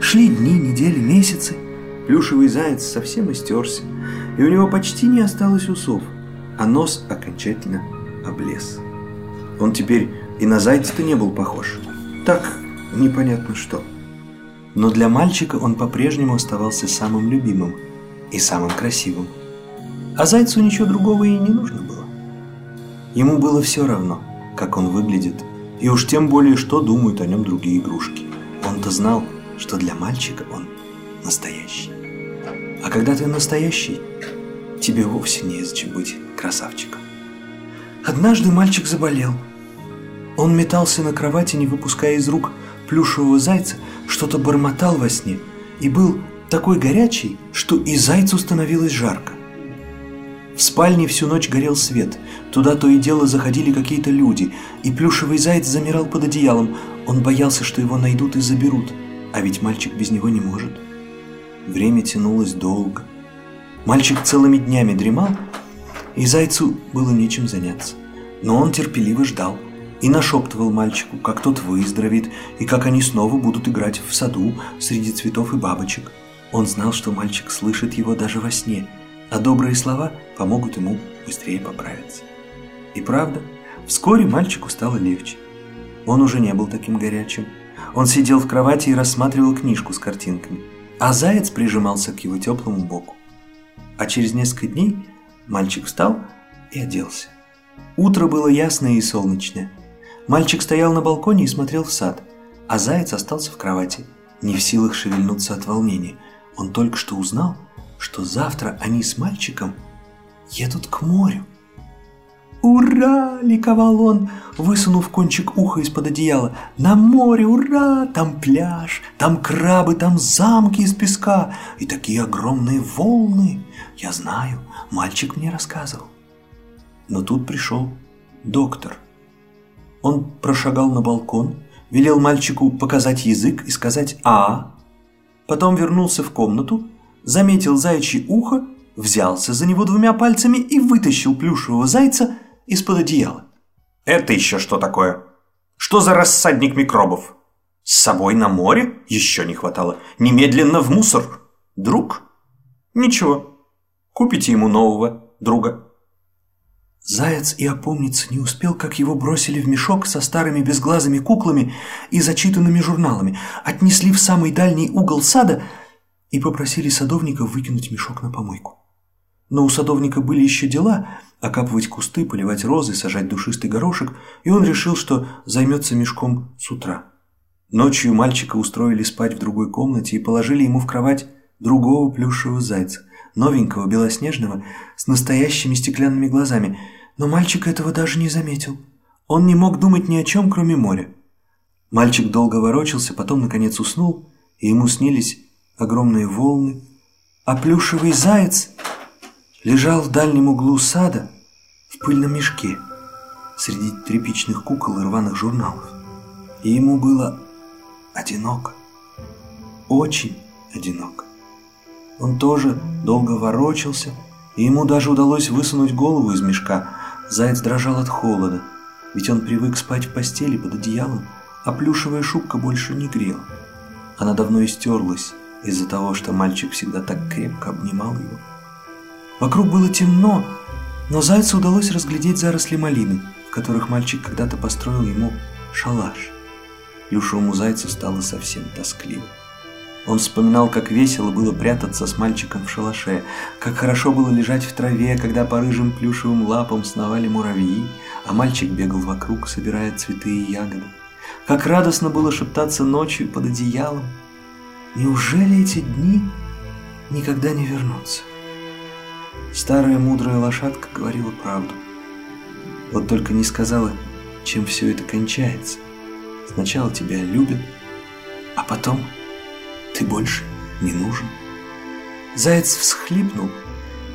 Шли дни, недели, месяцы. Плюшевый заяц совсем истерся, и у него почти не осталось усов, а нос окончательно облез. Он теперь и на зайца-то не был похож. Так, непонятно что. Но для мальчика он по-прежнему оставался самым любимым и самым красивым. А зайцу ничего другого и не нужно было. Ему было все равно, как он выглядит, и уж тем более, что думают о нем другие игрушки. Он-то знал, что для мальчика он настоящий. А когда ты настоящий, тебе вовсе не зачем быть красавчиком. Однажды мальчик заболел. Он метался на кровати, не выпуская из рук плюшевого зайца, что-то бормотал во сне и был такой горячий, что и зайцу становилось жарко. В спальне всю ночь горел свет, туда то и дело заходили какие-то люди, и плюшевый заяц замирал под одеялом, он боялся, что его найдут и заберут, а ведь мальчик без него не может. Время тянулось долго. Мальчик целыми днями дремал, и зайцу было нечем заняться. Но он терпеливо ждал и нашептывал мальчику, как тот выздоровеет, и как они снова будут играть в саду среди цветов и бабочек. Он знал, что мальчик слышит его даже во сне, а добрые слова помогут ему быстрее поправиться. И правда, вскоре мальчику стало легче. Он уже не был таким горячим. Он сидел в кровати и рассматривал книжку с картинками, а заяц прижимался к его теплому боку. А через несколько дней мальчик встал и оделся. Утро было ясное и солнечное. Мальчик стоял на балконе и смотрел в сад, а заяц остался в кровати, не в силах шевельнуться от волнения. Он только что узнал, что завтра они с мальчиком едут к морю. «Ура!» – ликовал он, высунув кончик уха из-под одеяла. «На море, ура! Там пляж, там крабы, там замки из песка и такие огромные волны. Я знаю, мальчик мне рассказывал». Но тут пришел доктор. Он прошагал на балкон, велел мальчику показать язык и сказать «А». Потом вернулся в комнату, заметил заячье ухо, взялся за него двумя пальцами и вытащил плюшевого зайца – из-под одеяла. Это еще что такое? Что за рассадник микробов? С собой на море? Еще не хватало. Немедленно в мусор. Друг? Ничего. Купите ему нового друга. Заяц и опомниться не успел, как его бросили в мешок со старыми безглазыми куклами и зачитанными журналами, отнесли в самый дальний угол сада и попросили садовника выкинуть мешок на помойку. Но у садовника были еще дела – окапывать кусты, поливать розы, сажать душистый горошек, и он решил, что займется мешком с утра. Ночью мальчика устроили спать в другой комнате и положили ему в кровать другого плюшевого зайца, новенького, белоснежного, с настоящими стеклянными глазами, но мальчик этого даже не заметил. Он не мог думать ни о чем, кроме моря. Мальчик долго ворочался, потом, наконец, уснул, и ему снились огромные волны, а плюшевый заяц лежал в дальнем углу сада в пыльном мешке среди тряпичных кукол и рваных журналов. И ему было одиноко, очень одиноко. Он тоже долго ворочался, и ему даже удалось высунуть голову из мешка. Заяц дрожал от холода, ведь он привык спать в постели под одеялом, а плюшевая шубка больше не грела. Она давно истерлась из-за того, что мальчик всегда так крепко обнимал его. Вокруг было темно, но зайцу удалось разглядеть заросли малины, в которых мальчик когда-то построил ему шалаш. Плюшевому зайцу стало совсем тоскливо. Он вспоминал, как весело было прятаться с мальчиком в шалаше, как хорошо было лежать в траве, когда по рыжим плюшевым лапам сновали муравьи, а мальчик бегал вокруг, собирая цветы и ягоды. Как радостно было шептаться ночью под одеялом. Неужели эти дни никогда не вернутся? Старая мудрая лошадка говорила правду. Вот только не сказала, чем все это кончается. Сначала тебя любят, а потом ты больше не нужен. Заяц всхлипнул,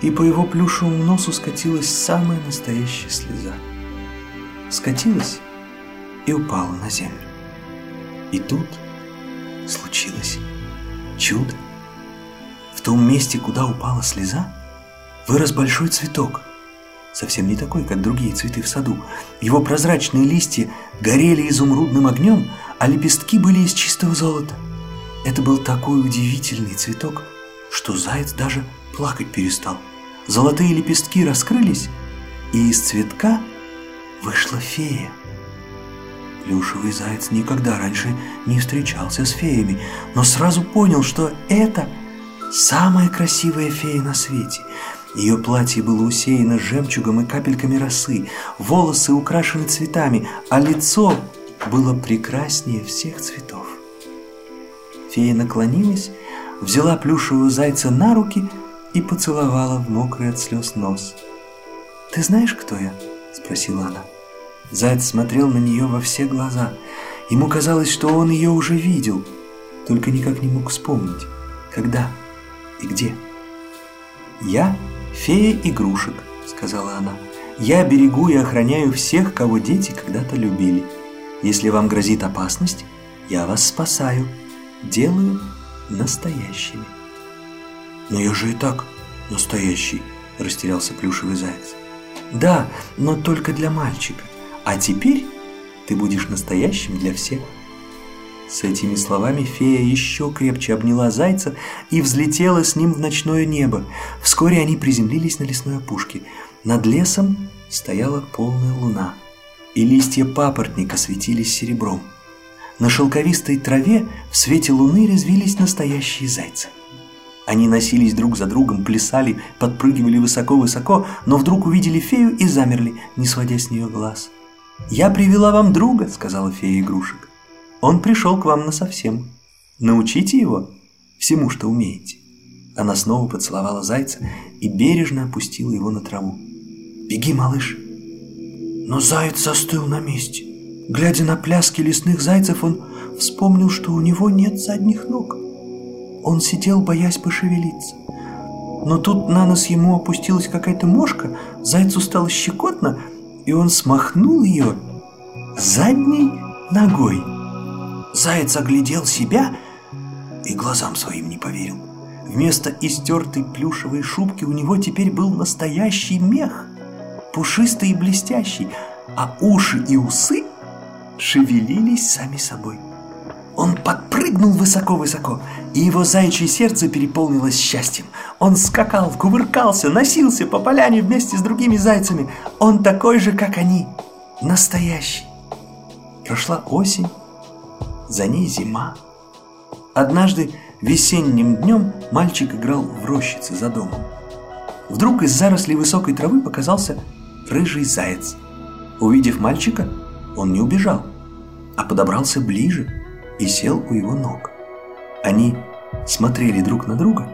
и по его плюшевому носу скатилась самая настоящая слеза. Скатилась и упала на землю. И тут случилось чудо. В том месте, куда упала слеза, вырос большой цветок. Совсем не такой, как другие цветы в саду. Его прозрачные листья горели изумрудным огнем, а лепестки были из чистого золота. Это был такой удивительный цветок, что заяц даже плакать перестал. Золотые лепестки раскрылись, и из цветка вышла фея. Плюшевый заяц никогда раньше не встречался с феями, но сразу понял, что это самая красивая фея на свете. Ее платье было усеяно жемчугом и капельками росы, волосы украшены цветами, а лицо было прекраснее всех цветов. Фея наклонилась, взяла плюшевого зайца на руки и поцеловала в мокрый от слез нос. «Ты знаешь, кто я?» – спросила она. Заяц смотрел на нее во все глаза. Ему казалось, что он ее уже видел, только никак не мог вспомнить, когда и где. «Я фея игрушек», — сказала она. «Я берегу и охраняю всех, кого дети когда-то любили. Если вам грозит опасность, я вас спасаю, делаю настоящими». «Но я же и так настоящий», — растерялся плюшевый заяц. «Да, но только для мальчика. А теперь ты будешь настоящим для всех. С этими словами фея еще крепче обняла зайца и взлетела с ним в ночное небо. Вскоре они приземлились на лесной опушке. Над лесом стояла полная луна, и листья папоротника светились серебром. На шелковистой траве в свете луны резвились настоящие зайцы. Они носились друг за другом, плясали, подпрыгивали высоко-высоко, но вдруг увидели фею и замерли, не сводя с нее глаз. «Я привела вам друга», — сказала фея игрушек. «Он пришел к вам насовсем. Научите его всему, что умеете». Она снова поцеловала зайца и бережно опустила его на траву. «Беги, малыш!» Но заяц застыл на месте. Глядя на пляски лесных зайцев, он вспомнил, что у него нет задних ног. Он сидел, боясь пошевелиться. Но тут на нос ему опустилась какая-то мошка, зайцу стало щекотно, и он смахнул ее задней ногой. Заяц оглядел себя и глазам своим не поверил. Вместо истертой плюшевой шубки у него теперь был настоящий мех, пушистый и блестящий, а уши и усы шевелились сами собой. Он подпрыгнул высоко-высоко, и его заячье сердце переполнилось счастьем. Он скакал, кувыркался, носился по поляне вместе с другими зайцами. Он такой же, как они, настоящий. Прошла осень, за ней зима. Однажды весенним днем мальчик играл в рощице за домом. Вдруг из зарослей высокой травы показался рыжий заяц. Увидев мальчика, он не убежал, а подобрался ближе – и сел у его ног. Они смотрели друг на друга,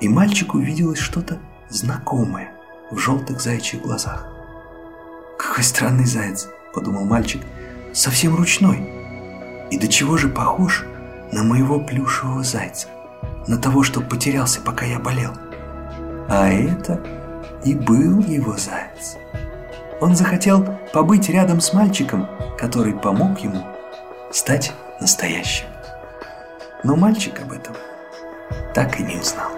и мальчику виделось что-то знакомое в желтых заячьих глазах. «Какой странный заяц!» – подумал мальчик. «Совсем ручной. И до чего же похож на моего плюшевого зайца, на того, что потерялся, пока я болел. А это и был его заяц. Он захотел побыть рядом с мальчиком, который помог ему стать настоящим. Но мальчик об этом так и не узнал.